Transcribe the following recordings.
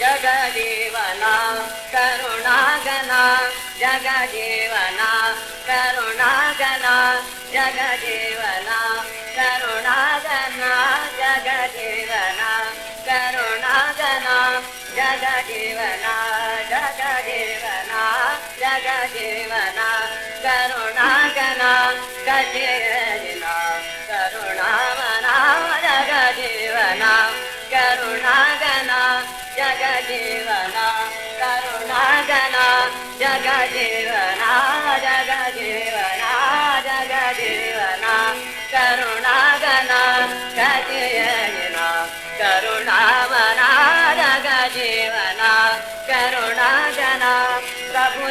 जगजीवना करुणागना जगजीवना करुणागना जगजीवना करुणागना जगजीवना करुणागना जगजीवना जगजीवना जगजीवना करुणागना गजेरिना जगजीवना करुणागना जगजीवना जगजीवना जगजीवना करुणागना गजेरिना करुणामना जगजीवना करुणागना प्रभु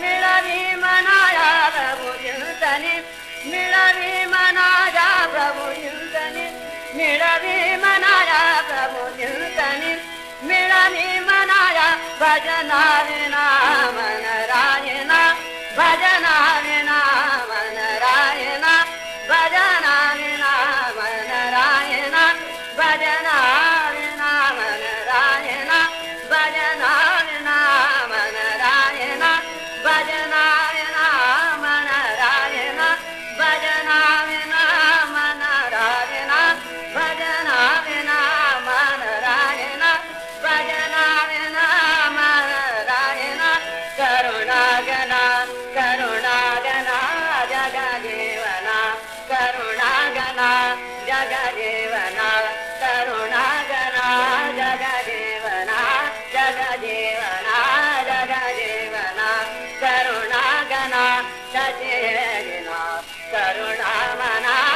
మిళవీమనాయా ప్రభు ఇంతని మిళవీమనాయా ప్రభు ఇంతని మిళవీమనాయా ప్రభు ఇంతని మిళవీమనాయా భజనా వినామన जग देवनारुणा गना जग देवना जग देवना जग देवनारुणा गना मना।